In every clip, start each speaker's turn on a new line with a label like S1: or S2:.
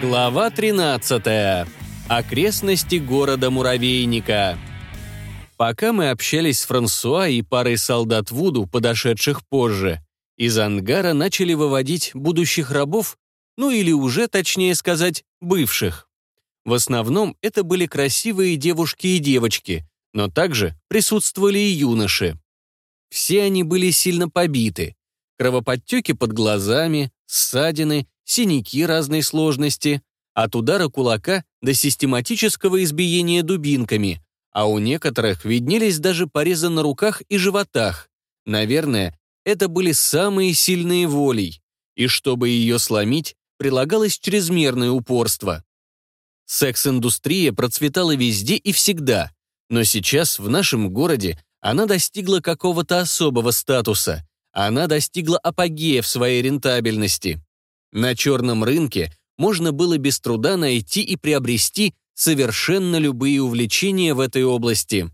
S1: Глава 13. Окрестности города Муравейника. Пока мы общались с Франсуа и парой солдат Вуду, подошедших позже, из ангара начали выводить будущих рабов, ну или уже, точнее сказать, бывших. В основном это были красивые девушки и девочки, но также присутствовали и юноши. Все они были сильно побиты. Кровоподтеки под глазами, ссадины синяки разной сложности, от удара кулака до систематического избиения дубинками, а у некоторых виднелись даже порезы на руках и животах. Наверное, это были самые сильные волей, и чтобы ее сломить, прилагалось чрезмерное упорство. Секс-индустрия процветала везде и всегда, но сейчас в нашем городе она достигла какого-то особого статуса, она достигла апогея в своей рентабельности. На черном рынке можно было без труда найти и приобрести совершенно любые увлечения в этой области.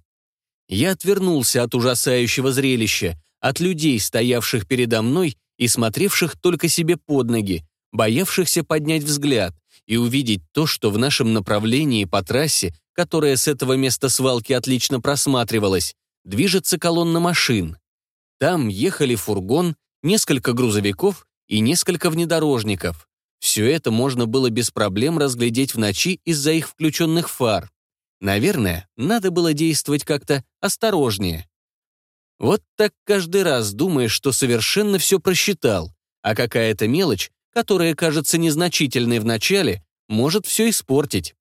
S1: Я отвернулся от ужасающего зрелища, от людей, стоявших передо мной и смотревших только себе под ноги, боявшихся поднять взгляд и увидеть то, что в нашем направлении по трассе, которая с этого места свалки отлично просматривалась, движется колонна машин. Там ехали фургон, несколько грузовиков и несколько внедорожников. Все это можно было без проблем разглядеть в ночи из-за их включенных фар. Наверное, надо было действовать как-то осторожнее. Вот так каждый раз думаешь, что совершенно все просчитал, а какая-то мелочь, которая кажется незначительной в начале, может все испортить.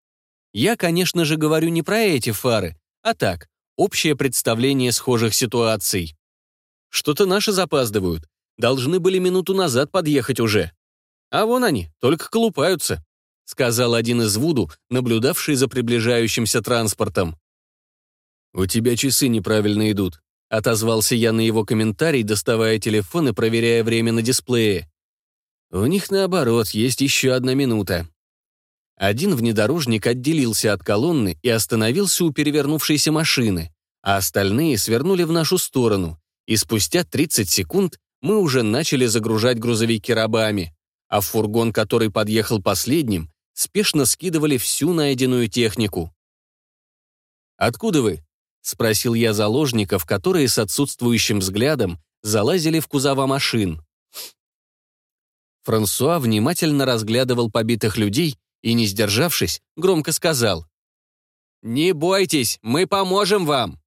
S1: Я, конечно же, говорю не про эти фары, а так, общее представление схожих ситуаций. Что-то наши запаздывают, Должны были минуту назад подъехать уже. А вон они, только колупаются», — сказал один из Вуду, наблюдавший за приближающимся транспортом. «У тебя часы неправильно идут», — отозвался я на его комментарий, доставая телефон и проверяя время на дисплее. «У них, наоборот, есть еще одна минута». Один внедорожник отделился от колонны и остановился у перевернувшейся машины, а остальные свернули в нашу сторону, и спустя 30 секунд мы уже начали загружать грузовики рабами, а в фургон, который подъехал последним, спешно скидывали всю найденную технику. «Откуда вы?» — спросил я заложников, которые с отсутствующим взглядом залазили в кузова машин. Франсуа внимательно разглядывал побитых людей и, не сдержавшись, громко сказал. «Не бойтесь, мы поможем вам!»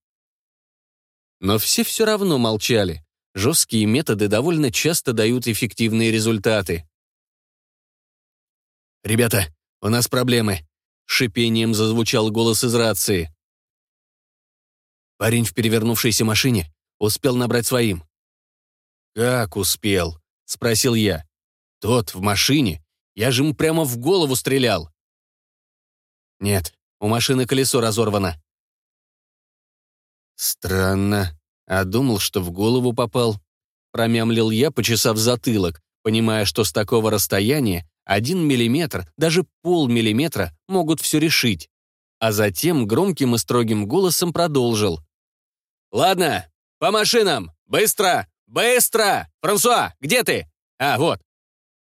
S1: Но все все равно молчали. Жесткие методы довольно часто дают эффективные результаты. «Ребята, у нас проблемы», — шипением зазвучал голос из рации. Парень в перевернувшейся машине успел набрать своим. «Как успел?» — спросил я. «Тот в машине? Я же ему прямо в голову стрелял». «Нет, у машины колесо разорвано». «Странно», а думал, что в голову попал. Промямлил я, почесав затылок, понимая, что с такого расстояния один миллиметр, даже полмиллиметра могут все решить. А затем громким и строгим голосом продолжил. «Ладно, по машинам! Быстро! Быстро! Франсуа, где ты? А, вот.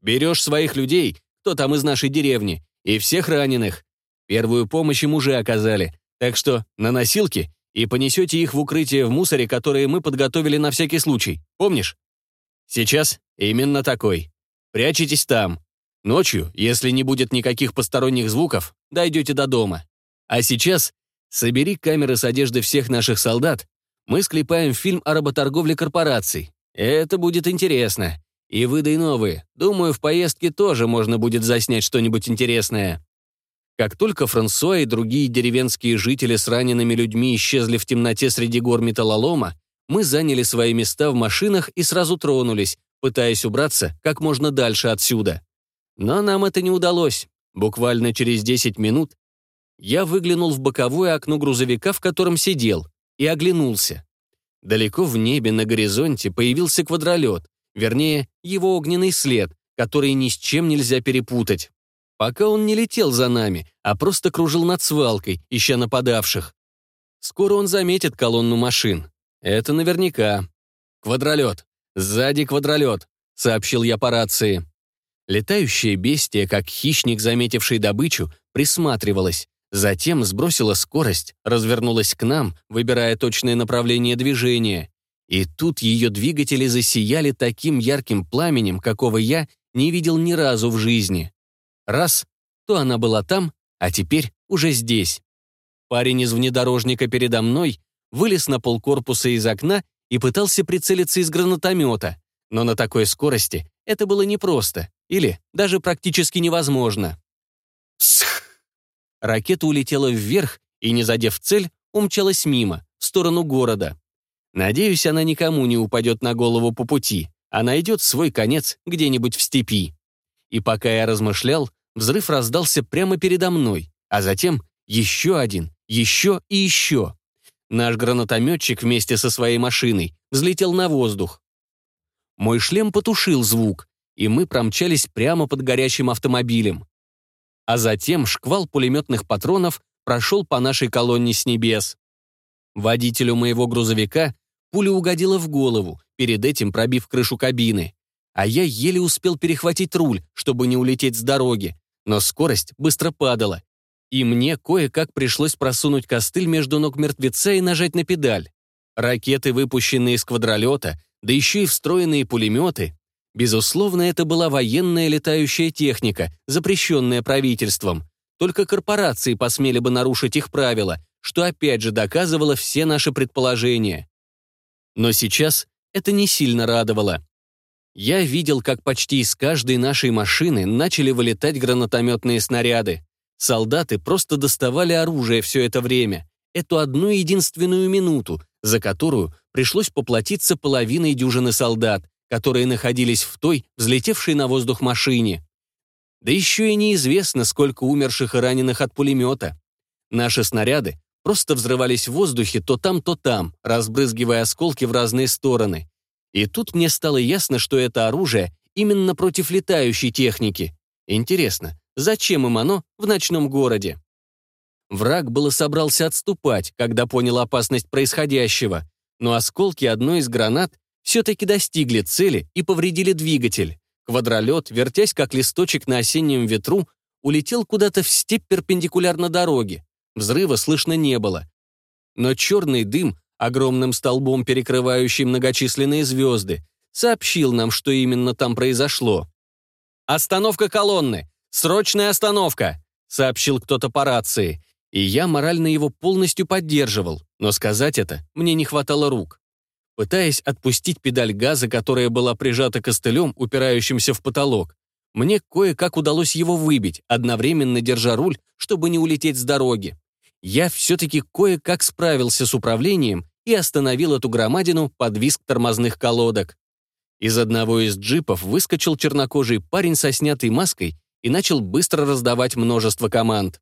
S1: Берешь своих людей, кто там из нашей деревни, и всех раненых. Первую помощь им уже оказали, так что на носилки и понесете их в укрытие в мусоре, которое мы подготовили на всякий случай. Помнишь? Сейчас именно такой. Прячетесь там. Ночью, если не будет никаких посторонних звуков, дойдете до дома. А сейчас собери камеры с одежды всех наших солдат. Мы склепаем фильм о работорговле корпораций. Это будет интересно. И выдай новые. Думаю, в поездке тоже можно будет заснять что-нибудь интересное. Как только Франсуа и другие деревенские жители с ранеными людьми исчезли в темноте среди гор металлолома, мы заняли свои места в машинах и сразу тронулись, пытаясь убраться как можно дальше отсюда. Но нам это не удалось. Буквально через 10 минут я выглянул в боковое окно грузовика, в котором сидел, и оглянулся. Далеко в небе на горизонте появился квадролет, вернее, его огненный след, который ни с чем нельзя перепутать пока он не летел за нами, а просто кружил над свалкой, ища нападавших. Скоро он заметит колонну машин. Это наверняка. «Квадролет! Сзади квадролет!» — сообщил я по рации. Летающее бестие, как хищник, заметивший добычу, присматривалось, затем сбросила скорость, развернулась к нам, выбирая точное направление движения. И тут ее двигатели засияли таким ярким пламенем, какого я не видел ни разу в жизни. Раз, то она была там, а теперь уже здесь. Парень из внедорожника передо мной вылез на полкорпуса из окна и пытался прицелиться из гранатомета, но на такой скорости это было непросто или даже практически невозможно. Псх! Ракета улетела вверх и, не задев цель, умчалась мимо, в сторону города. Надеюсь, она никому не упадет на голову по пути, а найдет свой конец где-нибудь в степи. И пока я размышлял, взрыв раздался прямо передо мной, а затем еще один, еще и еще. Наш гранатометчик вместе со своей машиной взлетел на воздух. Мой шлем потушил звук, и мы промчались прямо под горящим автомобилем. А затем шквал пулеметных патронов прошел по нашей колонне с небес. Водителю моего грузовика пуля угодила в голову, перед этим пробив крышу кабины. А я еле успел перехватить руль, чтобы не улететь с дороги, но скорость быстро падала, и мне кое-как пришлось просунуть костыль между ног мертвеца и нажать на педаль. Ракеты, выпущенные из квадролета, да еще и встроенные пулеметы. Безусловно, это была военная летающая техника, запрещенная правительством. Только корпорации посмели бы нарушить их правила, что опять же доказывало все наши предположения. Но сейчас это не сильно радовало. Я видел, как почти из каждой нашей машины начали вылетать гранатометные снаряды. Солдаты просто доставали оружие все это время, эту одну единственную минуту, за которую пришлось поплатиться половиной дюжины солдат, которые находились в той, взлетевшей на воздух машине. Да еще и неизвестно, сколько умерших и раненых от пулемета. Наши снаряды просто взрывались в воздухе то там, то там, разбрызгивая осколки в разные стороны. И тут мне стало ясно, что это оружие именно против летающей техники. Интересно, Зачем им оно в ночном городе? Враг было собрался отступать, когда понял опасность происходящего, но осколки одной из гранат все-таки достигли цели и повредили двигатель. Квадролет, вертясь как листочек на осеннем ветру, улетел куда-то в степь перпендикулярно дороге. Взрыва слышно не было. Но черный дым, огромным столбом перекрывающий многочисленные звезды, сообщил нам, что именно там произошло. «Остановка колонны! «Срочная остановка!» — сообщил кто-то по рации, и я морально его полностью поддерживал, но сказать это мне не хватало рук. Пытаясь отпустить педаль газа, которая была прижата костылем, упирающимся в потолок, мне кое-как удалось его выбить, одновременно держа руль, чтобы не улететь с дороги. Я все-таки кое-как справился с управлением и остановил эту громадину под визг тормозных колодок. Из одного из джипов выскочил чернокожий парень со снятой маской и начал быстро раздавать множество команд.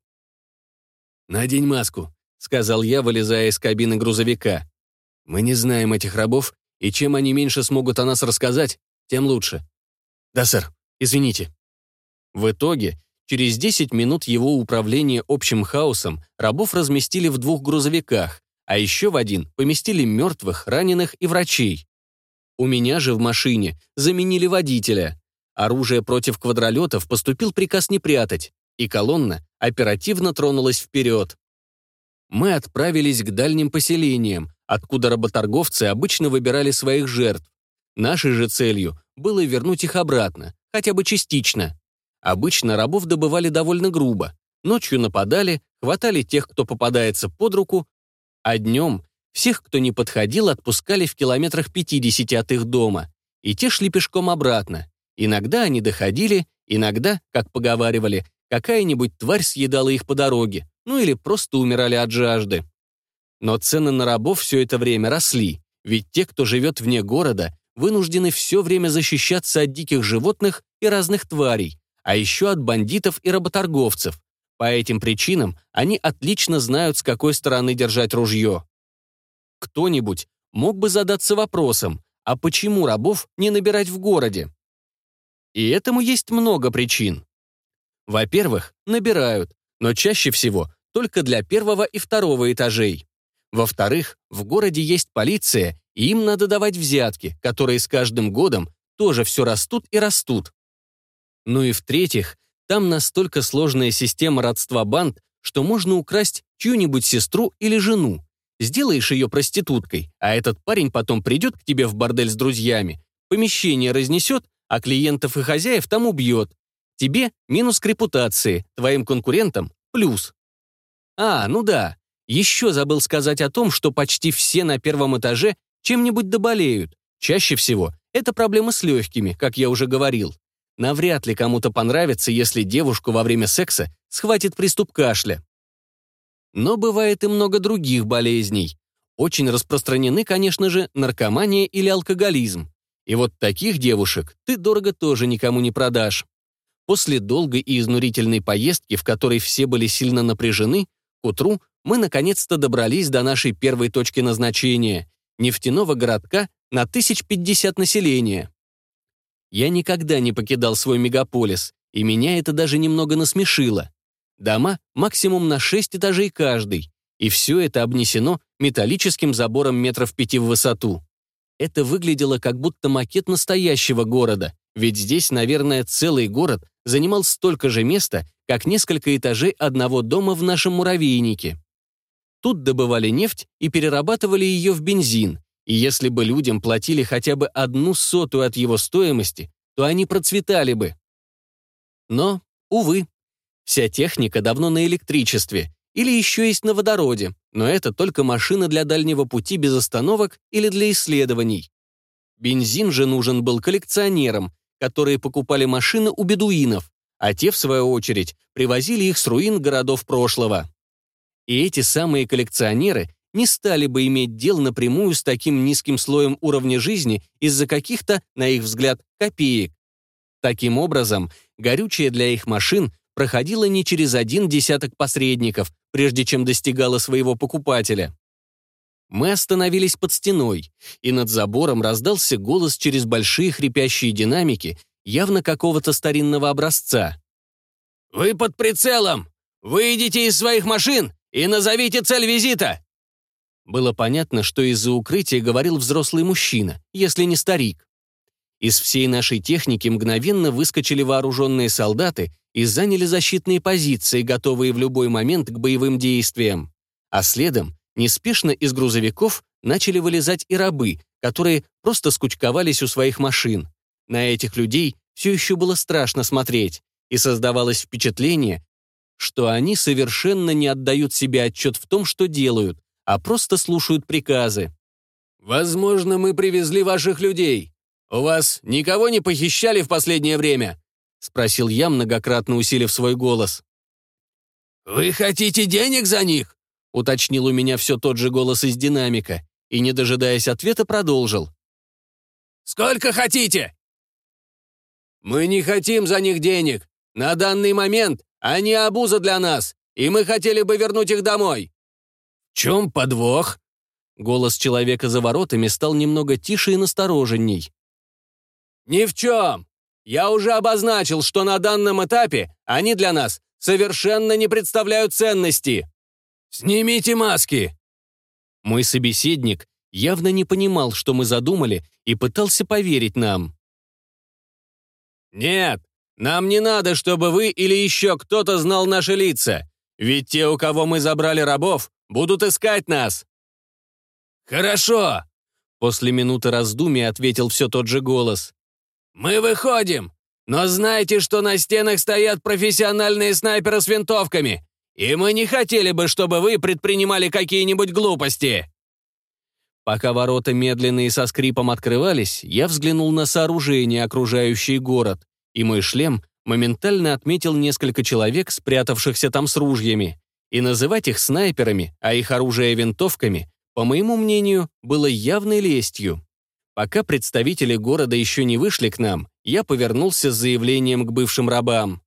S1: «Надень маску», — сказал я, вылезая из кабины грузовика. «Мы не знаем этих рабов, и чем они меньше смогут о нас рассказать, тем лучше». «Да, сэр, извините». В итоге, через 10 минут его управления общим хаосом рабов разместили в двух грузовиках, а еще в один поместили мертвых, раненых и врачей. У меня же в машине заменили водителя. Оружие против квадролетов поступил приказ не прятать, и колонна оперативно тронулась вперед. Мы отправились к дальним поселениям, откуда работорговцы обычно выбирали своих жертв. Нашей же целью было вернуть их обратно, хотя бы частично. Обычно рабов добывали довольно грубо. Ночью нападали, хватали тех, кто попадается под руку, а днем всех, кто не подходил, отпускали в километрах 50 от их дома, и те шли пешком обратно. Иногда они доходили, иногда, как поговаривали, какая-нибудь тварь съедала их по дороге, ну или просто умирали от жажды. Но цены на рабов все это время росли, ведь те, кто живет вне города, вынуждены все время защищаться от диких животных и разных тварей, а еще от бандитов и работорговцев. По этим причинам они отлично знают, с какой стороны держать ружье. Кто-нибудь мог бы задаться вопросом, а почему рабов не набирать в городе? И этому есть много причин. Во-первых, набирают, но чаще всего только для первого и второго этажей. Во-вторых, в городе есть полиция, и им надо давать взятки, которые с каждым годом тоже все растут и растут. Ну и в-третьих, там настолько сложная система родства банд, что можно украсть чью-нибудь сестру или жену. Сделаешь ее проституткой, а этот парень потом придет к тебе в бордель с друзьями, помещение разнесет, а клиентов и хозяев там убьет. Тебе минус к репутации, твоим конкурентам плюс. А, ну да, еще забыл сказать о том, что почти все на первом этаже чем-нибудь доболеют. Чаще всего это проблемы с легкими, как я уже говорил. Навряд ли кому-то понравится, если девушку во время секса схватит приступ кашля. Но бывает и много других болезней. Очень распространены, конечно же, наркомания или алкоголизм. И вот таких девушек ты дорого тоже никому не продашь. После долгой и изнурительной поездки, в которой все были сильно напряжены, к утру мы наконец-то добрались до нашей первой точки назначения – нефтяного городка на 1050 населения. Я никогда не покидал свой мегаполис, и меня это даже немного насмешило. Дома максимум на 6 этажей каждый, и все это обнесено металлическим забором метров пяти в высоту. Это выглядело как будто макет настоящего города, ведь здесь, наверное, целый город занимал столько же места, как несколько этажей одного дома в нашем муравейнике. Тут добывали нефть и перерабатывали ее в бензин, и если бы людям платили хотя бы одну сотую от его стоимости, то они процветали бы. Но, увы, вся техника давно на электричестве, или еще есть на водороде, но это только машина для дальнего пути без остановок или для исследований. Бензин же нужен был коллекционерам, которые покупали машины у бедуинов, а те, в свою очередь, привозили их с руин городов прошлого. И эти самые коллекционеры не стали бы иметь дел напрямую с таким низким слоем уровня жизни из-за каких-то, на их взгляд, копеек. Таким образом, горючее для их машин проходило не через один десяток посредников, прежде чем достигало своего покупателя. Мы остановились под стеной, и над забором раздался голос через большие хрипящие динамики, явно какого-то старинного образца. «Вы под прицелом! Выйдите из своих машин и назовите цель визита!» Было понятно, что из-за укрытия говорил взрослый мужчина, если не старик. Из всей нашей техники мгновенно выскочили вооруженные солдаты и заняли защитные позиции, готовые в любой момент к боевым действиям. А следом, неспешно из грузовиков, начали вылезать и рабы, которые просто скучковались у своих машин. На этих людей все еще было страшно смотреть, и создавалось впечатление, что они совершенно не отдают себе отчет в том, что делают, а просто слушают приказы. «Возможно, мы привезли ваших людей. У вас никого не похищали в последнее время?» — спросил я, многократно усилив свой голос. «Вы хотите денег за них?» — уточнил у меня все тот же голос из динамика и, не дожидаясь ответа, продолжил. «Сколько хотите?» «Мы не хотим за них денег. На данный момент они обуза для нас, и мы хотели бы вернуть их домой чем подвох?» Голос человека за воротами стал немного тише и настороженней. «Ни в чем. Я уже обозначил, что на данном этапе они для нас совершенно не представляют ценности. Снимите маски!» Мой собеседник явно не понимал, что мы задумали, и пытался поверить нам. «Нет, нам не надо, чтобы вы или еще кто-то знал наши лица. Ведь те, у кого мы забрали рабов, Будут искать нас!» «Хорошо!» После минуты раздумий ответил все тот же голос. «Мы выходим, но знайте, что на стенах стоят профессиональные снайперы с винтовками, и мы не хотели бы, чтобы вы предпринимали какие-нибудь глупости!» Пока ворота медленно и со скрипом открывались, я взглянул на сооружение, окружающее город, и мой шлем моментально отметил несколько человек, спрятавшихся там с ружьями. И называть их снайперами, а их оружие винтовками, по моему мнению, было явной лестью. Пока представители города еще не вышли к нам, я повернулся с заявлением к бывшим рабам.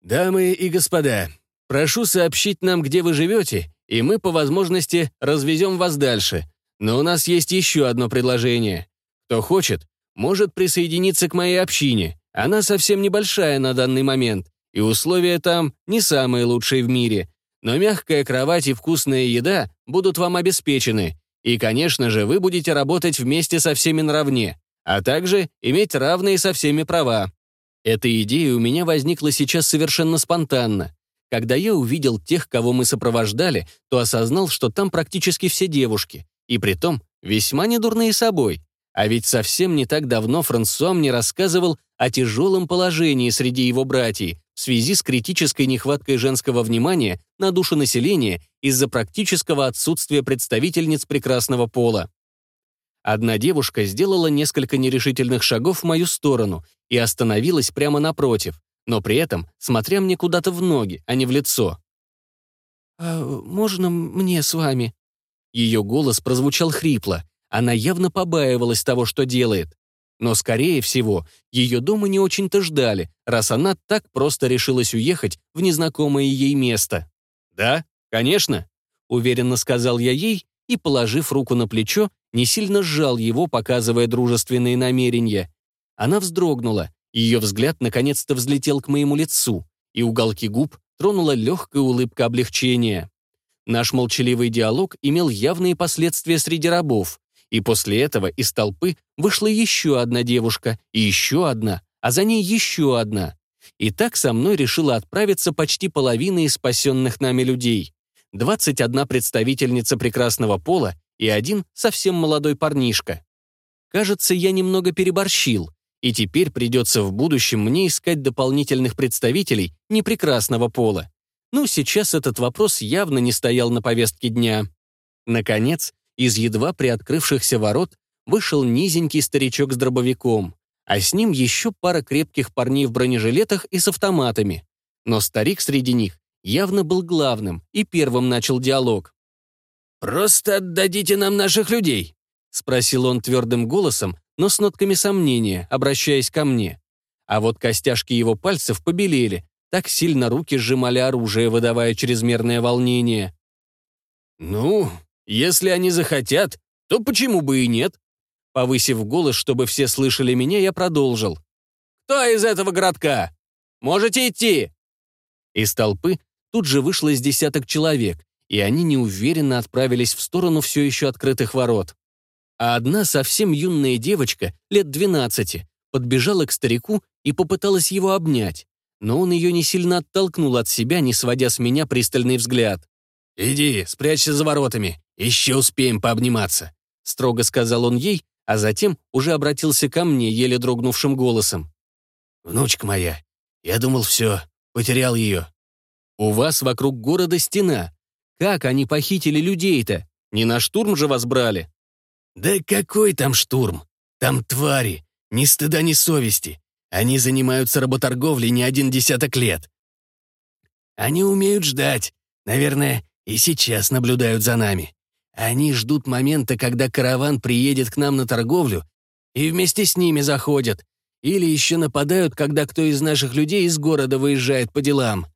S1: «Дамы и господа, прошу сообщить нам, где вы живете, и мы, по возможности, развезем вас дальше. Но у нас есть еще одно предложение. Кто хочет, может присоединиться к моей общине. Она совсем небольшая на данный момент, и условия там не самые лучшие в мире, но мягкая кровать и вкусная еда будут вам обеспечены, и, конечно же, вы будете работать вместе со всеми наравне, а также иметь равные со всеми права. Эта идея у меня возникла сейчас совершенно спонтанно. Когда я увидел тех, кого мы сопровождали, то осознал, что там практически все девушки, и притом весьма недурные собой. А ведь совсем не так давно Франсуа мне рассказывал о тяжелом положении среди его братьев в связи с критической нехваткой женского внимания на душу населения из-за практического отсутствия представительниц прекрасного пола. Одна девушка сделала несколько нерешительных шагов в мою сторону и остановилась прямо напротив, но при этом смотря мне куда-то в ноги, а не в лицо. «А можно мне с вами?» Ее голос прозвучал хрипло. Она явно побаивалась того, что делает. Но, скорее всего, ее дома не очень-то ждали, раз она так просто решилась уехать в незнакомое ей место. «Да, конечно», — уверенно сказал я ей и, положив руку на плечо, не сильно сжал его, показывая дружественные намерения. Она вздрогнула, ее взгляд наконец-то взлетел к моему лицу, и уголки губ тронула легкая улыбка облегчения. Наш молчаливый диалог имел явные последствия среди рабов, и после этого из толпы вышла еще одна девушка, и еще одна, а за ней еще одна. И так со мной решила отправиться почти половина из спасенных нами людей. 21 представительница прекрасного пола и один совсем молодой парнишка. Кажется, я немного переборщил, и теперь придется в будущем мне искать дополнительных представителей непрекрасного пола. Ну, сейчас этот вопрос явно не стоял на повестке дня. Наконец, из едва приоткрывшихся ворот вышел низенький старичок с дробовиком, а с ним еще пара крепких парней в бронежилетах и с автоматами. Но старик среди них явно был главным и первым начал диалог.
S2: «Просто отдадите нам наших людей», — спросил он твердым голосом, но с нотками сомнения, обращаясь ко мне. А вот костяшки его пальцев побелели, так сильно руки сжимали оружие, выдавая чрезмерное волнение. «Ну, если они захотят, то почему бы и нет?» Повысив голос, чтобы все слышали меня, я продолжил. «Кто из этого городка? Можете идти!» Из толпы тут же вышло из десяток человек, и они неуверенно отправились в сторону все еще открытых ворот а одна совсем юная девочка, лет 12, подбежала к старику и попыталась его обнять, но он ее не сильно оттолкнул от себя, не сводя с меня пристальный взгляд. «Иди, спрячься за воротами, еще успеем пообниматься», строго сказал он ей, а затем уже обратился ко мне еле дрогнувшим голосом. «Внучка моя, я думал, все, потерял ее». «У вас вокруг города стена. Как они похитили людей-то? Не на штурм же вас брали?»
S3: «Да какой там штурм? Там твари, ни стыда, ни совести. Они занимаются работорговлей не один десяток лет. Они умеют ждать. Наверное, и сейчас наблюдают за нами. Они ждут момента, когда караван приедет к нам на торговлю, и вместе с ними заходят. Или еще нападают, когда кто из наших людей из города выезжает по делам.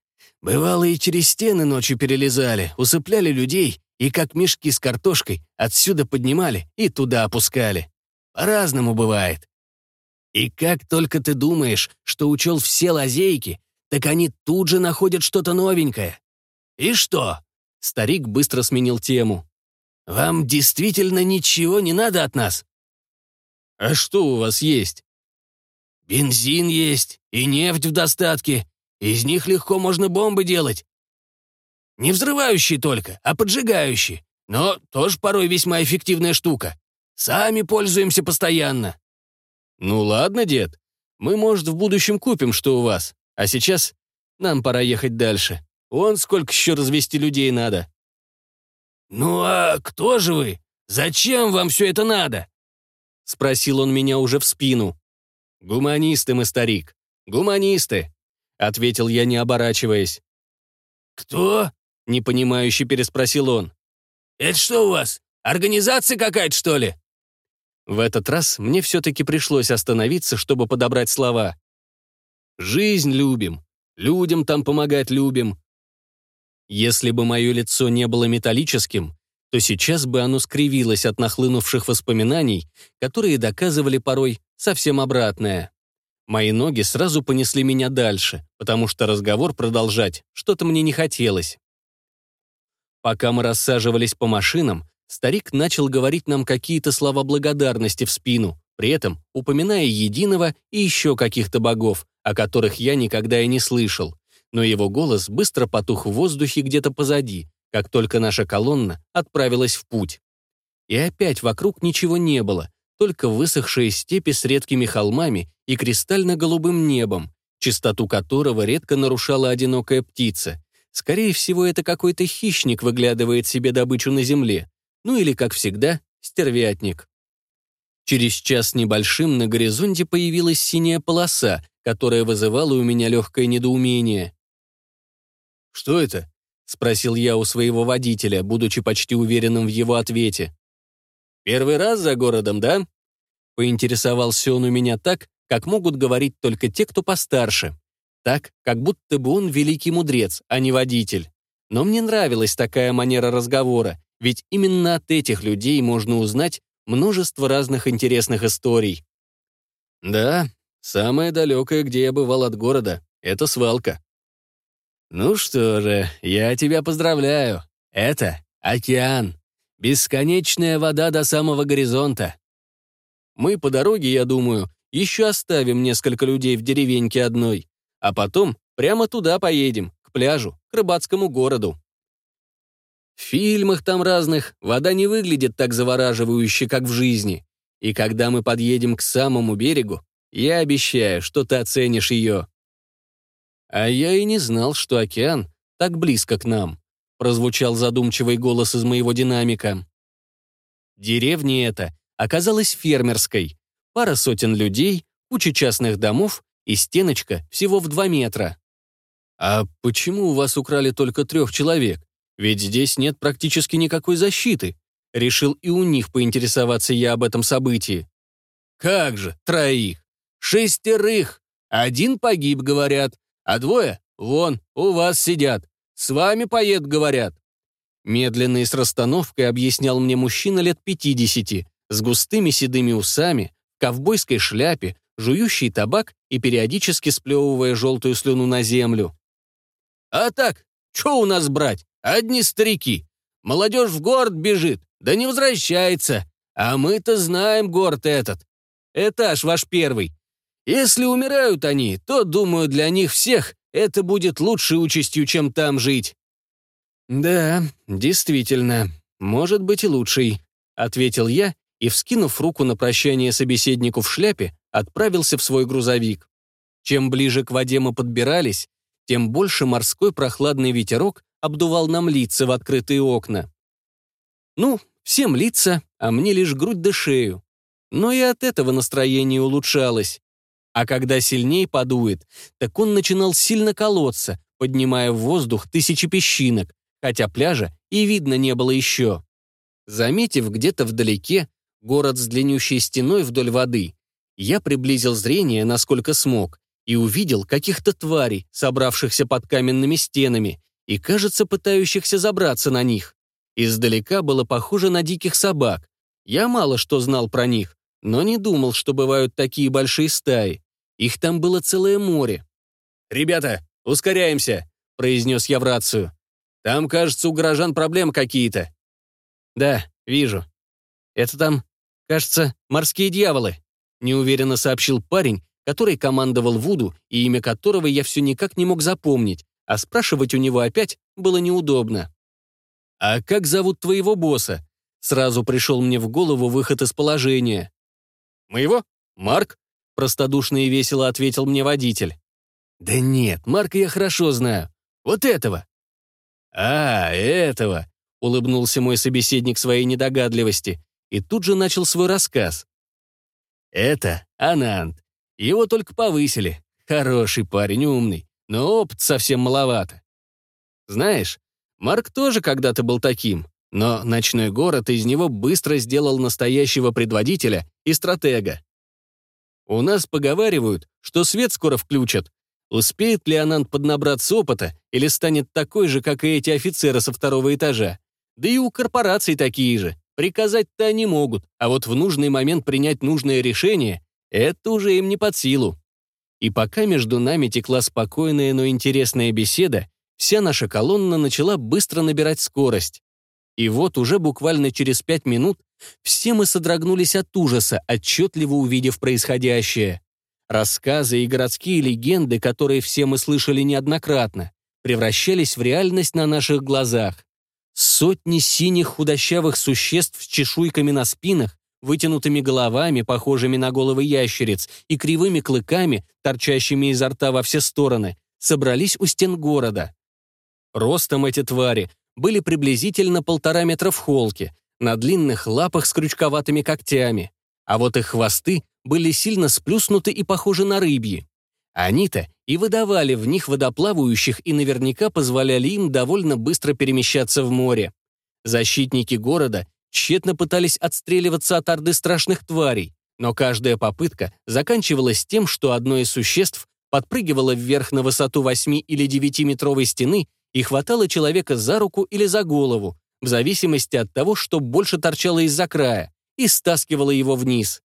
S3: Бывало, и через стены ночью перелезали, усыпляли людей и как мешки с картошкой отсюда поднимали и туда опускали. По-разному бывает. И как только ты думаешь, что учел все лазейки, так они тут же находят что-то новенькое. И что? Старик быстро сменил тему. Вам действительно ничего не надо от нас?
S1: А что у вас есть?
S3: Бензин есть и нефть в достатке. Из них легко можно бомбы делать. Не взрывающие только, а поджигающие. Но тоже порой весьма эффективная штука. Сами пользуемся постоянно».
S1: «Ну ладно, дед. Мы, может, в будущем купим, что у вас. А сейчас нам пора ехать дальше. Вон сколько еще развести людей надо».
S3: «Ну а кто же вы? Зачем вам все это надо?»
S1: Спросил он меня уже в спину. «Гуманисты мы, старик. Гуманисты», — ответил я, не оборачиваясь.
S3: «Кто?»
S1: — непонимающе переспросил он.
S3: «Это что у вас, организация какая-то, что ли?»
S1: В этот раз мне все-таки пришлось остановиться, чтобы подобрать слова. «Жизнь любим, людям там помогать любим». Если бы мое лицо не было металлическим, то сейчас бы оно скривилось от нахлынувших воспоминаний, которые доказывали порой совсем обратное. Мои ноги сразу понесли меня дальше, потому что разговор продолжать что-то мне не хотелось. Пока мы рассаживались по машинам, старик начал говорить нам какие-то слова благодарности в спину, при этом упоминая единого и еще каких-то богов, о которых я никогда и не слышал. Но его голос быстро потух в воздухе где-то позади, как только наша колонна отправилась в путь. И опять вокруг ничего не было, только высохшие степи с редкими холмами и кристально-голубым небом, чистоту которого редко нарушала одинокая птица. Скорее всего, это какой-то хищник выглядывает себе добычу на земле. Ну или, как всегда, стервятник. Через час небольшим на горизонте появилась синяя полоса, которая вызывала у меня легкое недоумение.
S2: «Что это?»
S1: — спросил я у своего водителя, будучи почти уверенным в его ответе. «Первый раз за городом, да?» Поинтересовался он у меня так, как могут говорить только те, кто постарше. Так, как будто бы он великий мудрец, а не водитель. Но мне нравилась такая манера разговора, ведь именно от этих людей можно узнать множество разных интересных историй.
S2: «Да, самое далекое, где я бывал от города, это свалка». «Ну что же, я тебя поздравляю. Это океан. Бесконечная вода до самого горизонта. Мы по дороге, я думаю, еще оставим несколько людей в деревеньке одной, а потом прямо туда поедем, к пляжу, к рыбацкому городу. В фильмах там разных вода не выглядит так завораживающе, как в жизни. И когда мы подъедем к самому берегу, я обещаю, что ты оценишь ее. А я и не знал, что океан так близко к нам прозвучал задумчивый голос из моего динамика. Деревня эта оказалась фермерской. Пара сотен людей, куча частных домов и стеночка всего в два метра. «А почему у вас украли только трех человек? Ведь здесь нет практически никакой защиты». Решил и у них поинтересоваться я об этом событии. «Как же, троих! Шестерых! Один погиб, говорят, а двое, вон, у вас сидят. С вами поедут, говорят». Медленно и с расстановкой объяснял мне мужчина лет 50, с густыми седыми усами, ковбойской шляпе, жующий табак и периодически сплевывая желтую слюну на землю. «А так, что у нас брать? Одни старики. Молодежь в город бежит, да не возвращается. А мы-то знаем город этот. Этаж ваш первый. Если умирают они, то, думаю, для них всех это будет лучшей участью, чем там жить». «Да, действительно, может быть и лучшей», — ответил я и, вскинув руку на прощание собеседнику в шляпе, отправился в свой грузовик. Чем ближе к воде мы подбирались, тем больше морской прохладный ветерок обдувал нам лица в открытые окна. Ну, всем лица, а мне лишь грудь да шею. Но и от этого настроение улучшалось. А когда сильнее подует, так он начинал сильно колоться, поднимая в воздух тысячи песчинок, хотя пляжа и видно не было еще. Заметив где-то вдалеке город с длиннющей стеной вдоль воды, я приблизил зрение, насколько смог, и увидел каких-то тварей, собравшихся под каменными стенами и, кажется, пытающихся забраться на них. Издалека было похоже на диких собак. Я мало что знал про них, но не думал, что бывают такие большие стаи. Их там было целое море. «Ребята, ускоряемся!» — произнес я в рацию. «Там, кажется, у горожан проблемы какие-то». «Да, вижу. Это там, кажется, морские дьяволы», — неуверенно сообщил парень, который командовал Вуду и имя которого я все никак не мог запомнить, а спрашивать у него опять было неудобно. «А как зовут твоего босса?» Сразу пришел мне в голову выход из положения. «Моего? Марк?» Простодушно и весело ответил мне водитель. «Да нет, Марка я хорошо знаю. Вот этого». «А, этого», — улыбнулся мой собеседник своей недогадливости и тут же начал свой рассказ. «Это Анант. Его только повысили. Хороший парень, умный, но опыт совсем маловато. Знаешь, Марк тоже когда-то был таким, но ночной город из него быстро сделал настоящего предводителя и стратега. У нас поговаривают, что свет скоро включат. Успеет ли Ананд поднабраться опыта или станет такой же, как и эти офицеры со второго этажа? Да и у корпораций такие же. Приказать-то они могут, а вот в нужный момент принять нужное решение — это уже им не под силу. И пока между нами текла спокойная, но интересная беседа, вся наша колонна начала быстро набирать скорость. И вот уже буквально через пять минут Все мы содрогнулись от ужаса, отчетливо увидев происходящее. Рассказы и городские легенды, которые все мы слышали неоднократно, превращались в реальность на наших глазах. Сотни синих худощавых существ с чешуйками на спинах, вытянутыми головами, похожими на головы ящериц, и кривыми клыками, торчащими изо рта во все стороны, собрались у стен города. Ростом эти твари были приблизительно полтора метра в холке, на длинных лапах с крючковатыми когтями, а вот их хвосты были сильно сплюснуты и похожи на рыбьи. Они-то и выдавали в них водоплавающих и наверняка позволяли им довольно быстро перемещаться в море. Защитники города тщетно пытались отстреливаться от орды страшных тварей, но каждая попытка заканчивалась тем, что одно из существ подпрыгивало вверх на высоту 8 или 9-метровой стены и хватало человека за руку или за голову, в зависимости от того, что больше торчало из-за края, и стаскивало его вниз.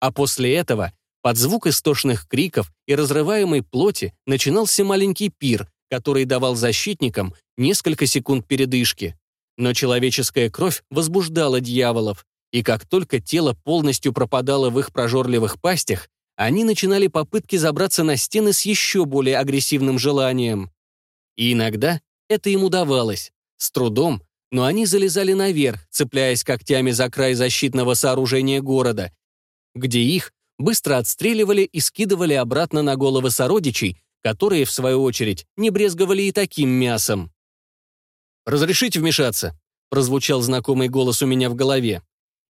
S2: А после этого, под звук истошных криков и разрываемой плоти, начинался маленький пир, который давал защитникам несколько секунд передышки. Но человеческая кровь возбуждала дьяволов, и как только тело полностью пропадало в их прожорливых пастях, они начинали попытки забраться на стены с еще более агрессивным желанием. И иногда это им удавалось. С трудом, но они залезали наверх, цепляясь когтями за край защитного сооружения города, где их быстро отстреливали и скидывали обратно на головы сородичей, которые, в свою очередь, не брезговали и таким мясом. «Разрешите вмешаться?» — прозвучал знакомый голос у меня в голове.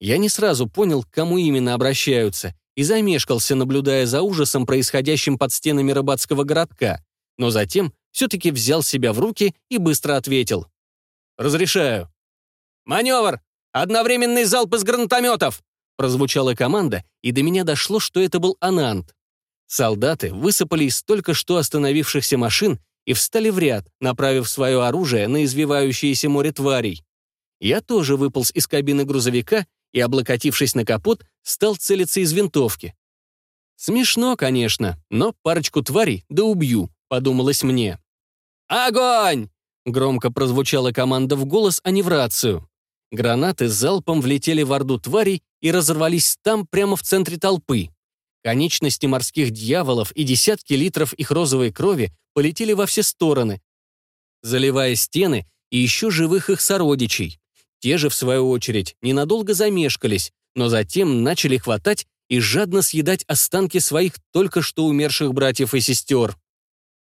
S2: Я не сразу понял, к кому именно обращаются, и замешкался, наблюдая за ужасом, происходящим под стенами рыбацкого городка, но затем все-таки взял себя в руки и быстро ответил. «Разрешаю». «Маневр! Одновременный залп из гранатометов!» Прозвучала команда, и до меня дошло, что это был Анант. Солдаты высыпали из только что остановившихся машин и встали в ряд, направив свое оружие на извивающееся море тварей. Я тоже выполз из кабины грузовика и, облокотившись на капот, стал целиться из винтовки. Смешно, конечно, но парочку тварей да убью, подумалось мне. «Огонь!» — громко прозвучала команда в голос, а не в рацию. Гранаты залпом влетели в орду тварей и разорвались там, прямо в центре толпы. Конечности морских дьяволов и десятки литров их розовой крови полетели во все стороны, заливая стены и еще живых их сородичей. Те же, в свою очередь, ненадолго замешкались, но затем начали хватать и жадно съедать останки своих только что умерших братьев и сестер.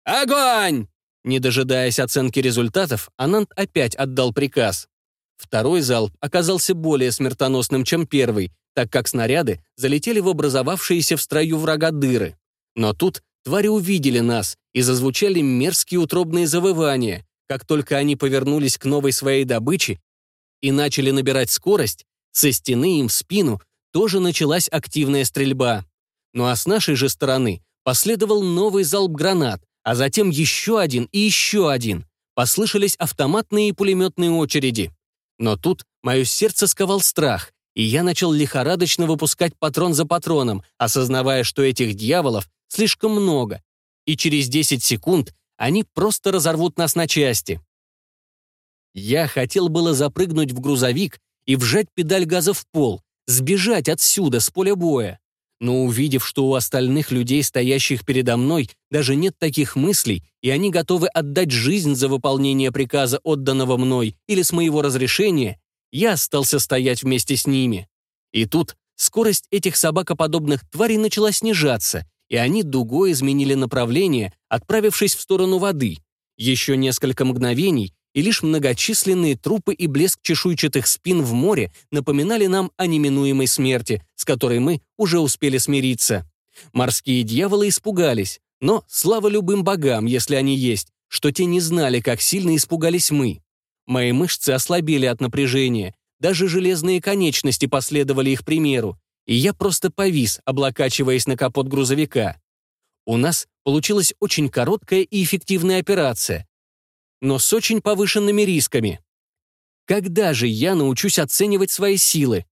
S2: «Огонь!» Не дожидаясь оценки результатов, Анант опять отдал приказ. Второй залп оказался более смертоносным, чем первый, так как снаряды залетели в образовавшиеся в строю врага дыры. Но тут твари увидели нас и зазвучали мерзкие утробные завывания. Как только они повернулись к новой своей добыче и начали набирать скорость, со стены им в спину тоже началась активная стрельба. Ну а с нашей же стороны последовал новый залп гранат, а затем еще один и еще один. Послышались автоматные и пулеметные очереди. Но тут мое сердце сковал страх, и я начал лихорадочно выпускать патрон за патроном, осознавая, что этих дьяволов слишком много, и через 10 секунд они просто разорвут нас на части. Я хотел было запрыгнуть в грузовик и вжать педаль газа в пол, сбежать отсюда, с поля боя. Но увидев, что у остальных людей, стоящих передо мной, даже нет таких мыслей, и они готовы отдать жизнь за выполнение приказа, отданного мной, или с моего разрешения, я остался стоять вместе с ними. И тут скорость этих собакоподобных тварей начала снижаться, и они дугой изменили направление, отправившись в сторону воды. Еще несколько мгновений, и лишь многочисленные трупы и блеск чешуйчатых спин в море напоминали нам о неминуемой смерти, с которой мы уже успели смириться. Морские дьяволы испугались, но слава любым богам, если они есть, что те не знали, как сильно испугались мы. Мои мышцы ослабели от напряжения, даже железные конечности последовали их примеру, и я просто повис, облокачиваясь на капот грузовика. У нас получилась очень короткая и эффективная операция, но с очень повышенными рисками. Когда же я научусь оценивать свои силы?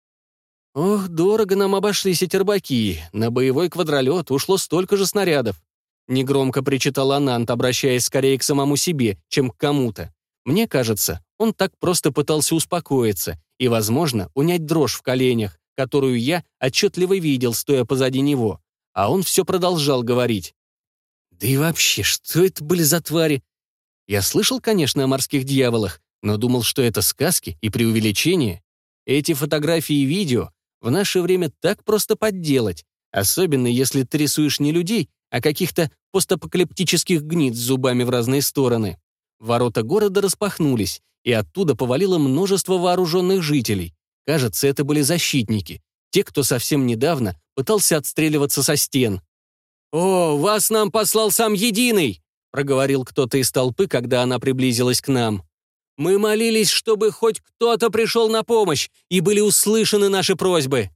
S2: Ох, дорого нам обошлись эти рыбаки. На боевой квадролет ушло столько же снарядов. Негромко причитал Анант, обращаясь скорее к самому себе, чем к кому-то. Мне кажется, он так просто пытался успокоиться и, возможно, унять дрожь в коленях, которую я отчетливо видел, стоя позади него. А он все продолжал говорить. «Да и вообще, что это были за твари? Я слышал, конечно, о морских дьяволах, но думал, что это сказки и преувеличение. Эти фотографии и видео в наше время так просто подделать, особенно если ты рисуешь не людей, а каких-то постапокалиптических гнид с зубами в разные стороны. Ворота города распахнулись, и оттуда повалило множество вооруженных жителей. Кажется, это были защитники, те, кто совсем недавно пытался отстреливаться со стен. «О, вас нам послал сам Единый!» Проговорил кто-то из толпы, когда она приблизилась к нам. «Мы молились, чтобы хоть кто-то пришел на помощь, и были услышаны наши просьбы».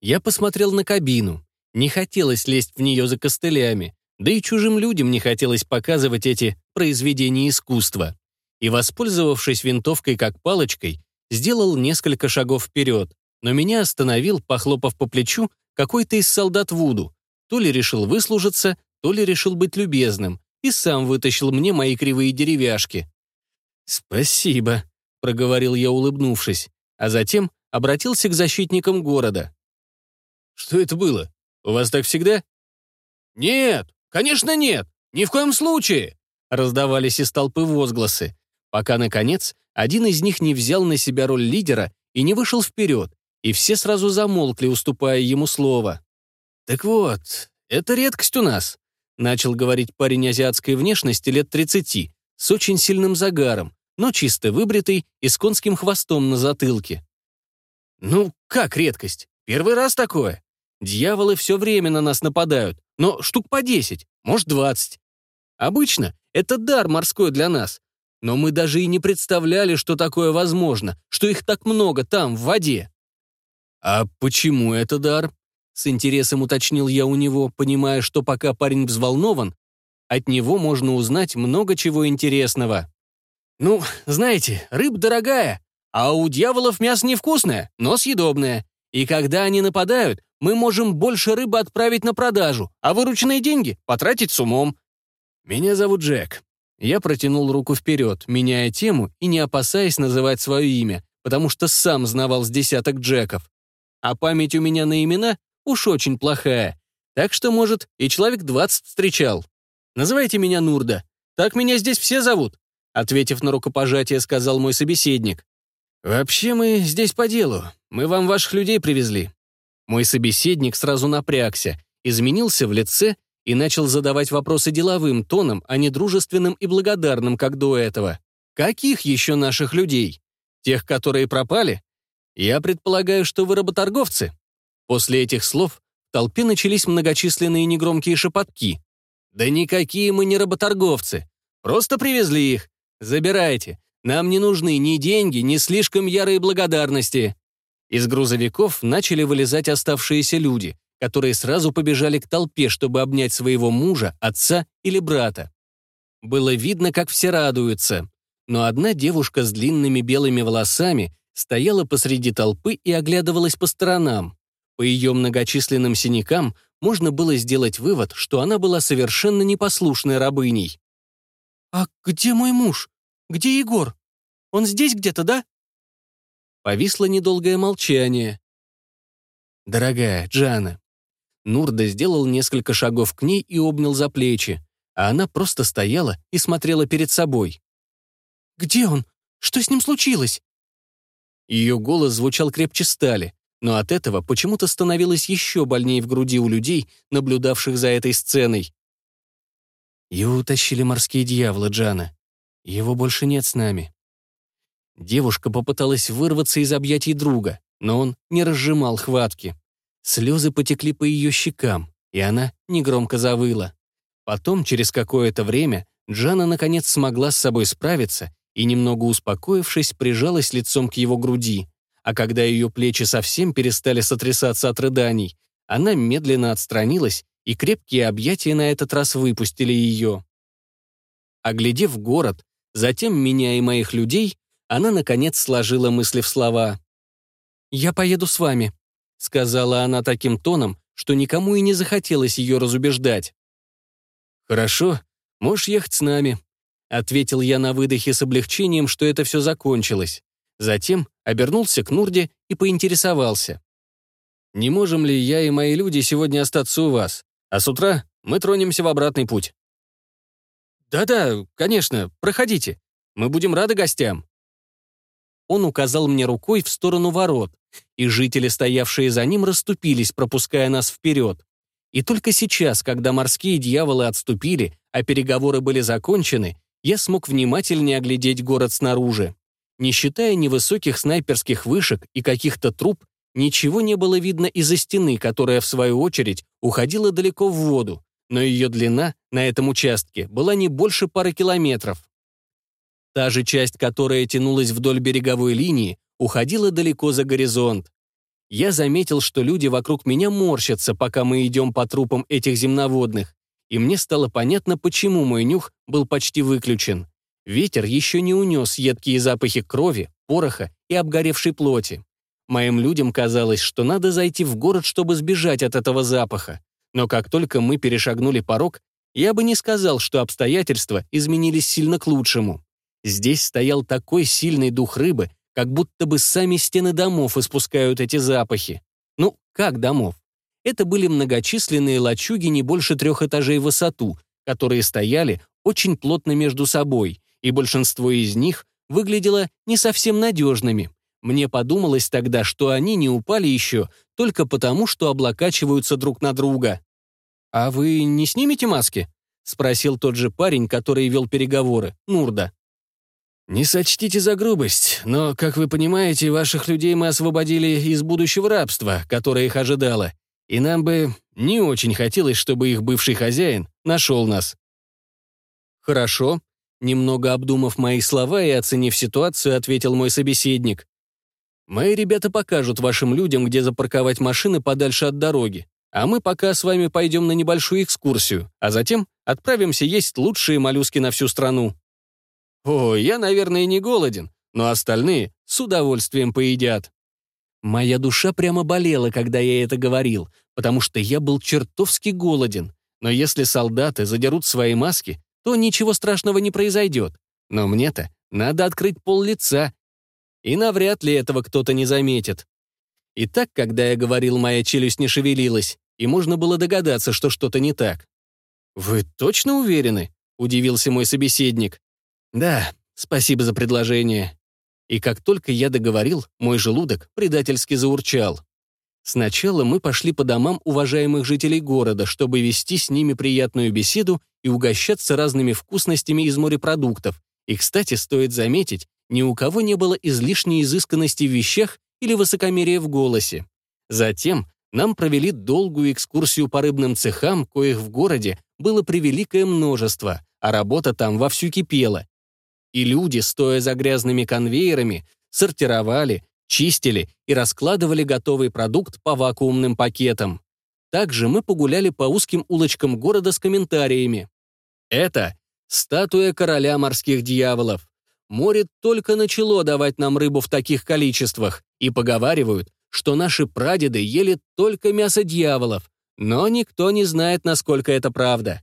S2: Я посмотрел на кабину. Не хотелось лезть в нее за костылями, да и чужим людям не хотелось показывать эти произведения искусства. И, воспользовавшись винтовкой как палочкой, сделал несколько шагов вперед, но меня остановил, похлопав по плечу, какой-то из солдат Вуду. То ли решил выслужиться, то ли решил быть любезным, и сам вытащил мне мои кривые деревяшки. «Спасибо», — проговорил я, улыбнувшись, а затем обратился к защитникам города. «Что это было? У вас так всегда?» «Нет, конечно нет, ни в коем случае!» раздавались из толпы возгласы, пока, наконец, один из них не взял на себя роль лидера и не вышел вперед, и все сразу замолкли, уступая ему слово. «Так вот, это редкость у нас», — начал говорить парень азиатской внешности лет 30, с очень сильным загаром, но чисто выбритый и с конским хвостом на затылке. «Ну, как редкость? Первый раз такое. Дьяволы все время на нас нападают, но штук по 10, может, 20. Обычно это дар морской для нас, но мы даже и не представляли, что такое возможно, что их так много там, в воде. «А почему это дар?» С интересом уточнил я у него, понимая, что пока парень взволнован, от него можно узнать много чего интересного. «Ну, знаете, рыба дорогая, а у дьяволов мясо невкусное, но съедобное. И когда они нападают, мы можем больше рыбы отправить на продажу, а вырученные деньги потратить с умом. Меня зовут Джек. Я протянул руку вперед, меняя тему и не опасаясь называть свое имя, потому что сам знавал с десяток Джеков. А память у меня на имена уж очень плохая, так что, может, и человек двадцать встречал. Называйте меня Нурда. Так меня здесь все зовут», ответив на рукопожатие, сказал мой собеседник. «Вообще мы здесь по делу. Мы вам ваших людей привезли». Мой собеседник сразу напрягся, изменился в лице и начал задавать вопросы деловым тоном, а не дружественным и благодарным, как до этого. Каких еще наших людей? Тех, которые пропали? Я предполагаю, что вы работорговцы. После этих слов в толпе начались многочисленные негромкие шепотки. Да никакие мы не работорговцы. Просто привезли их. Забирайте. Нам не нужны ни деньги, ни слишком ярые благодарности. Из грузовиков начали вылезать оставшиеся люди, которые сразу побежали к толпе, чтобы обнять своего мужа, отца или брата. Было видно, как все радуются. Но одна девушка с длинными белыми волосами стояла посреди толпы и оглядывалась по сторонам. По ее многочисленным синякам можно было сделать вывод, что она была совершенно непослушной рабыней. «А где мой муж? Где Егор? Он здесь где-то, да?» Повисло недолгое молчание. «Дорогая Джана, Нурда сделал несколько шагов к ней и обнял за плечи, а она просто стояла и смотрела перед собой. «Где он? Что с ним случилось?» Ее голос звучал крепче стали, но от этого почему-то становилось еще больнее в груди у людей, наблюдавших за этой сценой. Его утащили морские дьяволы Джана. Его больше нет с нами. Девушка попыталась вырваться из объятий друга, но он не разжимал хватки. Слезы потекли по ее щекам, и она негромко завыла. Потом, через какое-то время, Джана наконец смогла с собой справиться и, немного успокоившись, прижалась лицом к его груди. А когда ее плечи совсем перестали сотрясаться от рыданий, она медленно отстранилась, и крепкие объятия на этот раз выпустили ее. Оглядев город, затем меня и моих людей, она, наконец, сложила мысли в слова. «Я поеду с вами», сказала она таким тоном, что никому и не захотелось ее разубеждать. «Хорошо, можешь ехать с нами. ответил я на выдохе с облегчением, что это все закончилось. Затем обернулся к Нурде и поинтересовался. «Не можем ли я и мои люди сегодня остаться у вас? А с утра мы тронемся в обратный путь». «Да-да, конечно, проходите. Мы будем рады гостям». Он указал мне рукой в сторону ворот, и жители, стоявшие за ним, расступились, пропуская нас вперед. И только сейчас, когда морские дьяволы отступили, а переговоры были закончены, я смог внимательнее оглядеть город снаружи. Не считая невысоких снайперских вышек и каких-то труб, ничего не было видно из-за стены, которая, в свою очередь, уходила далеко в воду, но ее длина на этом участке была не больше пары километров. Та же часть, которая тянулась вдоль береговой линии, уходила далеко за горизонт. Я заметил, что люди вокруг меня морщатся, пока мы идем по трупам этих земноводных, и мне стало понятно, почему мой нюх был почти выключен. Ветер еще не унес едкие запахи крови, пороха и обгоревшей плоти. Моим людям казалось, что надо зайти в город, чтобы сбежать от этого запаха. Но как только мы перешагнули порог, я бы не сказал, что обстоятельства изменились сильно к лучшему. Здесь стоял такой сильный дух рыбы, как будто бы сами стены домов испускают эти запахи. Ну, как домов? Это были многочисленные лачуги не больше трех этажей в высоту, которые стояли очень плотно между собой, и большинство из них выглядело не совсем надежными. Мне подумалось тогда, что они не упали еще только потому, что облокачиваются друг на друга. «А вы не снимете маски?» — спросил тот же парень, который вел переговоры, Нурда. «Не сочтите за грубость, но, как вы понимаете, ваших людей мы освободили из будущего рабства, которое их ожидало, и нам бы не очень хотелось, чтобы их бывший хозяин нашел нас». «Хорошо», — немного обдумав мои слова и оценив ситуацию, ответил мой собеседник. «Мои ребята покажут вашим людям, где запарковать машины подальше от дороги, а мы пока с вами пойдем на небольшую экскурсию, а затем отправимся есть лучшие моллюски на всю страну». О, я, наверное, не голоден, но остальные с удовольствием поедят. Моя душа прямо болела, когда я это говорил, потому что я был чертовски голоден. Но если солдаты задерут свои маски, то ничего страшного не произойдет. Но мне-то надо открыть пол лица, и навряд ли этого кто-то не заметит. И так, когда я говорил, моя челюсть не шевелилась, и можно было догадаться, что что-то не так. «Вы точно уверены?» — удивился мой собеседник. «Да, спасибо за предложение». И как только я договорил, мой желудок предательски заурчал. Сначала мы пошли по домам уважаемых жителей города, чтобы вести с ними приятную беседу и угощаться разными вкусностями из морепродуктов. И, кстати, стоит заметить, ни у кого не было излишней изысканности в вещах или высокомерия в голосе. Затем нам провели долгую экскурсию по рыбным цехам, коих в городе было превеликое множество, а работа там вовсю кипела, и люди, стоя за грязными конвейерами, сортировали, чистили и раскладывали готовый продукт по вакуумным пакетам. Также мы погуляли по узким улочкам города с комментариями. Это статуя короля морских дьяволов. Море только начало давать нам рыбу в таких количествах, и поговаривают, что наши прадеды ели только мясо дьяволов, но никто не знает, насколько это правда.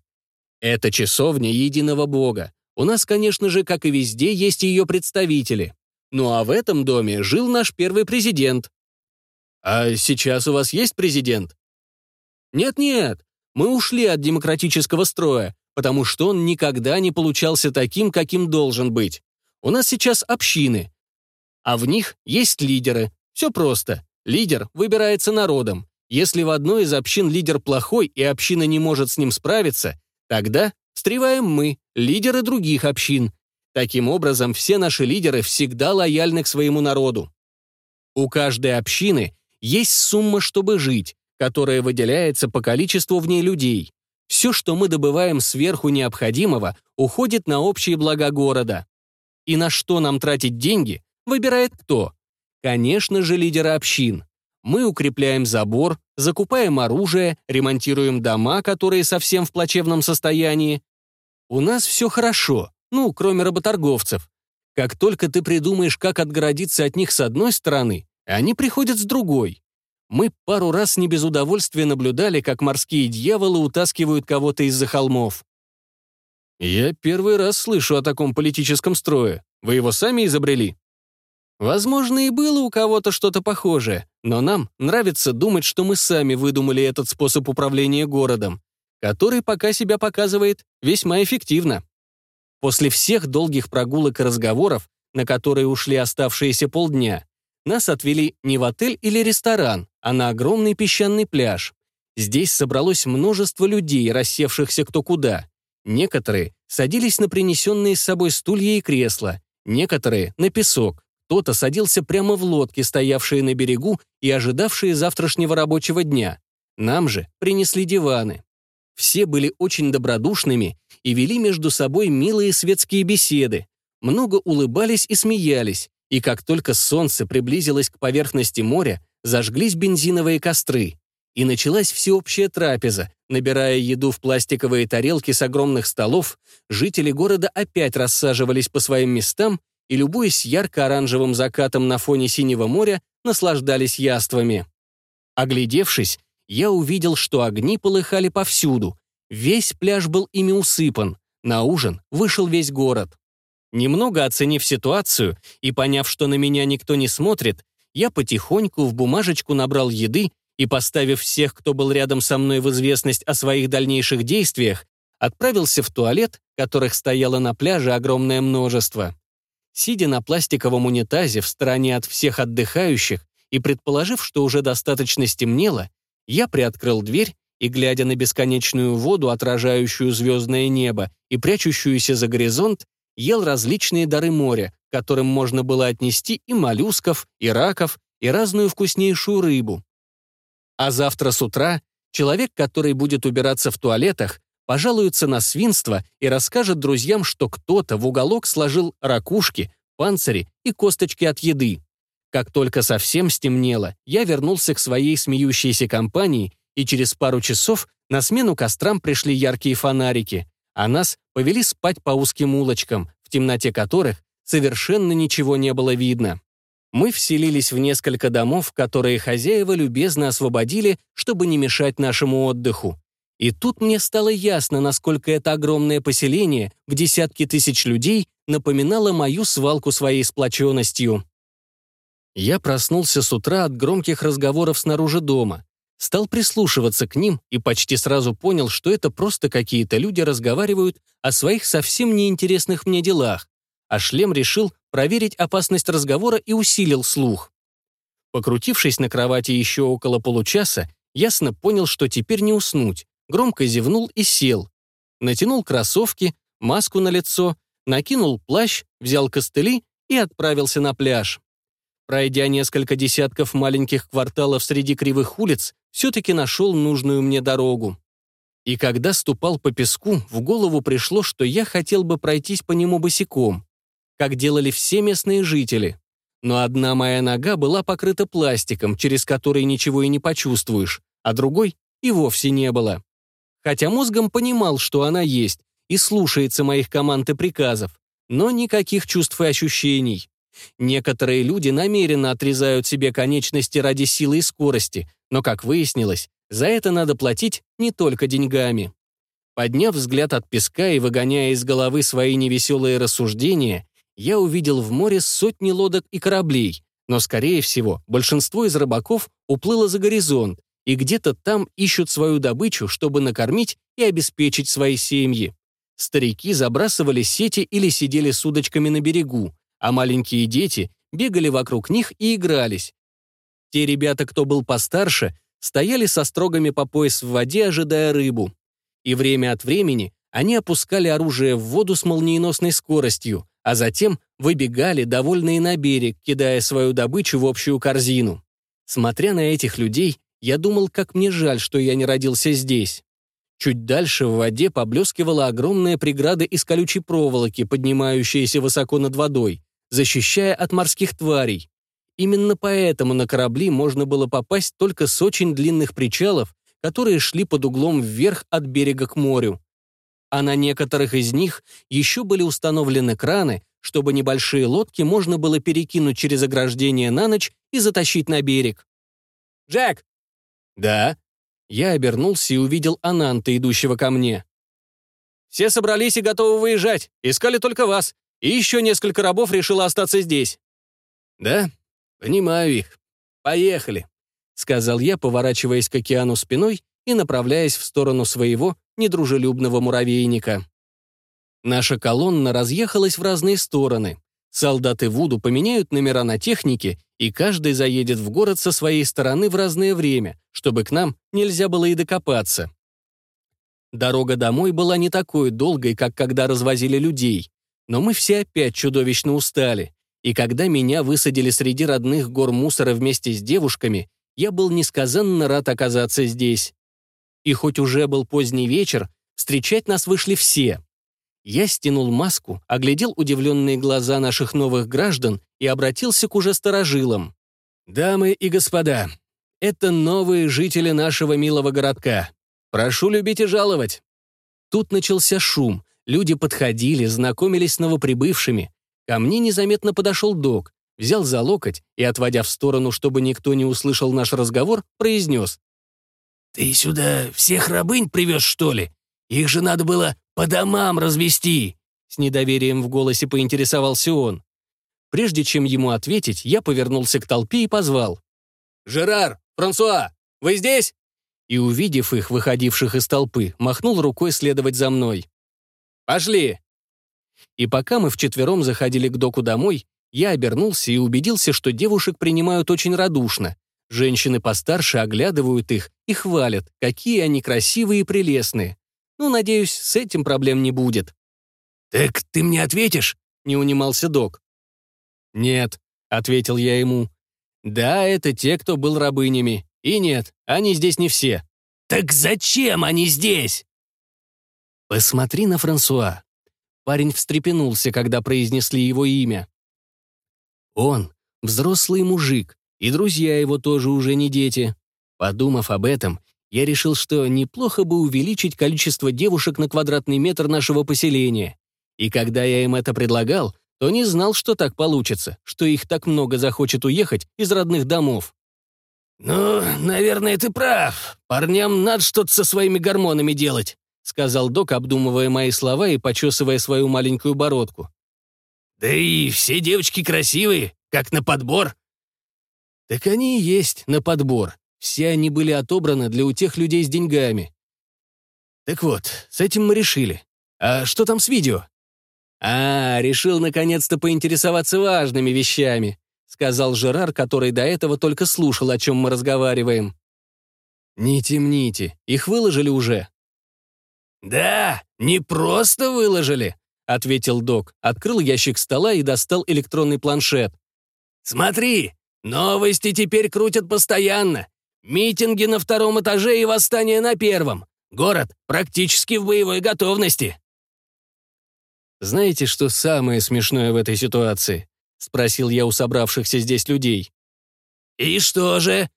S2: Это часовня единого бога, у нас, конечно же, как и везде, есть ее представители. Ну а в этом доме жил наш первый президент. А сейчас у вас есть президент? Нет-нет, мы ушли от демократического строя, потому что он никогда не получался таким, каким должен быть. У нас сейчас общины, а в них есть лидеры. Все просто. Лидер выбирается народом. Если в одной из общин лидер плохой и община не может с ним справиться, тогда встреваем мы, лидеры других общин. Таким образом, все наши лидеры всегда лояльны к своему народу. У каждой общины есть сумма, чтобы жить, которая выделяется по количеству в ней людей. Все, что мы добываем сверху необходимого, уходит на общие блага города. И на что нам тратить деньги, выбирает кто? Конечно же, лидеры общин. Мы укрепляем забор, закупаем оружие, ремонтируем дома, которые совсем в плачевном состоянии, у нас все хорошо, ну, кроме работорговцев. Как только ты придумаешь, как отгородиться от них с одной стороны, они приходят с другой. Мы пару раз не без удовольствия наблюдали, как морские дьяволы утаскивают кого-то из-за холмов. «Я первый раз слышу о таком политическом строе. Вы его сами изобрели?» Возможно, и было у кого-то что-то похожее, но нам нравится думать, что мы сами выдумали этот способ управления городом, который пока себя показывает весьма эффективно. После всех долгих прогулок и разговоров, на которые ушли оставшиеся полдня, нас отвели не в отель или ресторан, а на огромный песчаный пляж. Здесь собралось множество людей, рассевшихся кто куда. Некоторые садились на принесенные с собой стулья и кресла, некоторые — на песок, кто-то садился прямо в лодке, стоявшие на берегу и ожидавшие завтрашнего рабочего дня. Нам же принесли диваны. Все были очень добродушными и вели между собой милые светские беседы. Много улыбались и смеялись, и как только солнце приблизилось к поверхности моря, зажглись бензиновые костры. И началась всеобщая трапеза. Набирая еду в пластиковые тарелки с огромных столов, жители города опять рассаживались по своим местам и, любуясь ярко-оранжевым закатом на фоне синего моря, наслаждались яствами. Оглядевшись, я увидел, что огни полыхали повсюду. Весь пляж был ими усыпан. На ужин вышел весь город. Немного оценив ситуацию и поняв, что на меня никто не смотрит, я потихоньку в бумажечку набрал еды и, поставив всех, кто был рядом со мной в известность о своих дальнейших действиях, отправился в туалет, которых стояло на пляже огромное множество. Сидя на пластиковом унитазе в стороне от всех отдыхающих и предположив, что уже достаточно стемнело, я приоткрыл дверь и, глядя на бесконечную воду, отражающую звездное небо и прячущуюся за горизонт, ел различные дары моря, которым можно было отнести и моллюсков, и раков, и разную вкуснейшую рыбу. А завтра с утра человек, который будет убираться в туалетах, пожалуется на свинство и расскажет друзьям, что кто-то в уголок сложил ракушки, панцири и косточки от еды. Как только совсем стемнело, я вернулся к своей смеющейся компании, и через пару часов на смену кострам пришли яркие фонарики, а нас повели спать по узким улочкам, в темноте которых совершенно ничего не было видно. Мы вселились в несколько домов, которые хозяева любезно освободили, чтобы не мешать нашему отдыху. И тут мне стало ясно, насколько это огромное поселение, в десятки тысяч людей, напоминало мою свалку своей сплоченностью. Я проснулся с утра от громких разговоров снаружи дома. Стал прислушиваться к ним и почти сразу понял, что это просто какие-то люди разговаривают о своих совсем неинтересных мне делах. А шлем решил проверить опасность разговора и усилил слух. Покрутившись на кровати еще около получаса, ясно понял, что теперь не уснуть громко зевнул и сел. Натянул кроссовки, маску на лицо, накинул плащ, взял костыли и отправился на пляж. Пройдя несколько десятков маленьких кварталов среди кривых улиц, все-таки нашел нужную мне дорогу. И когда ступал по песку, в голову пришло, что я хотел бы пройтись по нему босиком, как делали все местные жители. Но одна моя нога была покрыта пластиком, через который ничего и не почувствуешь, а другой и вовсе не было хотя мозгом понимал, что она есть, и слушается моих команд и приказов, но никаких чувств и ощущений. Некоторые люди намеренно отрезают себе конечности ради силы и скорости, но, как выяснилось, за это надо платить не только деньгами. Подняв взгляд от песка и выгоняя из головы свои невеселые рассуждения, я увидел в море сотни лодок и кораблей, но, скорее всего, большинство из рыбаков уплыло за горизонт, и где-то там ищут свою добычу, чтобы накормить и обеспечить свои семьи. Старики забрасывали сети или сидели с удочками на берегу, а маленькие дети бегали вокруг них и игрались. Те ребята, кто был постарше, стояли со строгами по пояс в воде, ожидая рыбу. И время от времени они опускали оружие в воду с молниеносной скоростью, а затем выбегали, довольные на берег, кидая свою добычу в общую корзину. Смотря на этих людей, я думал, как мне жаль, что я не родился здесь. Чуть дальше в воде поблескивала огромная преграда из колючей проволоки, поднимающаяся высоко над водой, защищая от морских тварей. Именно поэтому на корабли можно было попасть только с очень длинных причалов, которые шли под углом вверх от берега к морю. А на некоторых из них еще были установлены краны, чтобы небольшие лодки можно было перекинуть через ограждение на ночь и затащить на берег. «Джек, «Да». Я обернулся и увидел Ананта, идущего ко мне. Все собрались и готовы выезжать. Искали только вас. И еще несколько рабов решило остаться здесь».
S3: «Да, понимаю их. Поехали», — сказал я, поворачиваясь к океану спиной и направляясь в сторону своего недружелюбного муравейника. Наша колонна разъехалась в разные стороны. Солдаты Вуду поменяют номера на технике, и каждый заедет в город со своей стороны в разное время, чтобы к нам нельзя было и докопаться. Дорога домой была не такой долгой, как когда развозили людей, но мы все опять чудовищно устали, и когда меня высадили среди родных гор мусора вместе с девушками, я был несказанно рад оказаться здесь. И хоть уже был поздний вечер, встречать нас вышли все. Я стянул маску, оглядел удивленные глаза наших новых граждан и обратился к уже старожилам. «Дамы и господа, это новые жители нашего милого городка. Прошу любить и жаловать». Тут начался шум. Люди подходили, знакомились с новоприбывшими. Ко мне незаметно подошел док, взял за локоть и, отводя в сторону, чтобы никто не услышал наш разговор, произнес.
S4: «Ты сюда всех рабынь привез, что ли? Их же надо было по домам развести!»
S3: С недоверием в голосе поинтересовался он. Прежде чем ему ответить, я повернулся к толпе и позвал.
S2: «Жерар! Франсуа! Вы здесь?»
S3: И, увидев их, выходивших из толпы, махнул рукой следовать за мной.
S2: «Пошли!»
S3: И пока мы вчетвером заходили к доку домой, я обернулся и убедился, что девушек принимают очень радушно. Женщины постарше оглядывают их и хвалят, какие они красивые и прелестные. Ну, надеюсь, с этим проблем не будет.
S4: «Так ты мне ответишь?»
S3: — не унимался док. «Нет», — ответил я ему. «Да, это те, кто был рабынями. И нет, они здесь не все».
S4: «Так зачем они здесь?»
S3: «Посмотри на Франсуа». Парень встрепенулся, когда произнесли его имя. Он — взрослый мужик, и друзья его тоже уже не дети. Подумав об этом, я решил, что неплохо бы увеличить количество девушек на квадратный метр нашего поселения. И когда я им это предлагал, то не знал, что так получится, что их так много захочет уехать из родных домов.
S4: «Ну, наверное, ты прав. Парням надо что-то со своими гормонами делать»,
S3: сказал док, обдумывая мои слова и почесывая свою маленькую бородку.
S4: «Да и все девочки красивые, как на подбор».
S3: «Так они и есть на подбор. Все они были отобраны для утех людей с деньгами. Так вот, с этим мы решили. А что там с видео? А, решил наконец-то поинтересоваться важными вещами, сказал Жерар, который до этого только слушал, о чем мы разговариваем. Не темните, их выложили уже.
S4: Да, не просто выложили,
S3: ответил док, открыл ящик стола и достал электронный планшет.
S4: Смотри, новости теперь крутят постоянно. Митинги на втором этаже и восстание на первом. Город практически в боевой готовности.
S3: «Знаете, что самое смешное в этой ситуации?» — спросил я у собравшихся здесь людей.
S4: «И что же?»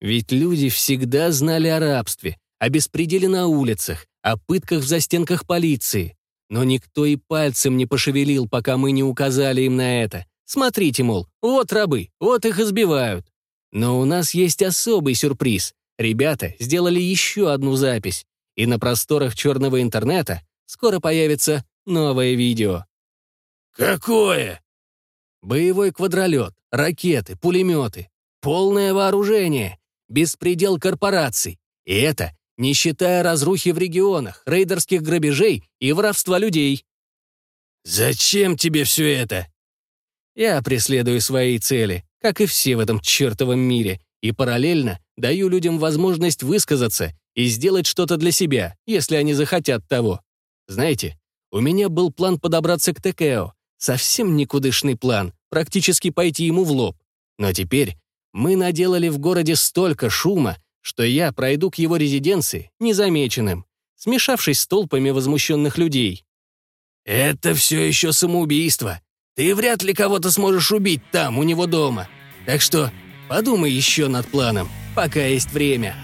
S3: Ведь люди всегда знали о рабстве, о беспределе на улицах, о пытках в застенках полиции. Но никто и пальцем не пошевелил, пока мы не указали им на это. Смотрите, мол, вот рабы, вот их избивают. Но у нас есть особый сюрприз. Ребята сделали еще одну запись, и на просторах черного интернета скоро появится новое видео.
S4: «Какое?»
S3: Боевой квадролет, ракеты, пулеметы, полное вооружение, беспредел корпораций. И это не считая разрухи в регионах, рейдерских грабежей и воровства людей.
S4: «Зачем тебе все это?»
S3: Я преследую свои цели, как и все в этом чертовом мире, и параллельно даю людям возможность высказаться и сделать что-то для себя, если они захотят того. Знаете, у меня был план подобраться к Текео, совсем никудышный план, практически пойти ему в лоб. Но теперь мы наделали в городе столько шума, что я пройду к его резиденции незамеченным, смешавшись с толпами возмущенных людей.
S4: «Это все еще самоубийство. Ты вряд ли кого-то сможешь убить там, у него дома. Так что подумай еще над планом, пока есть время».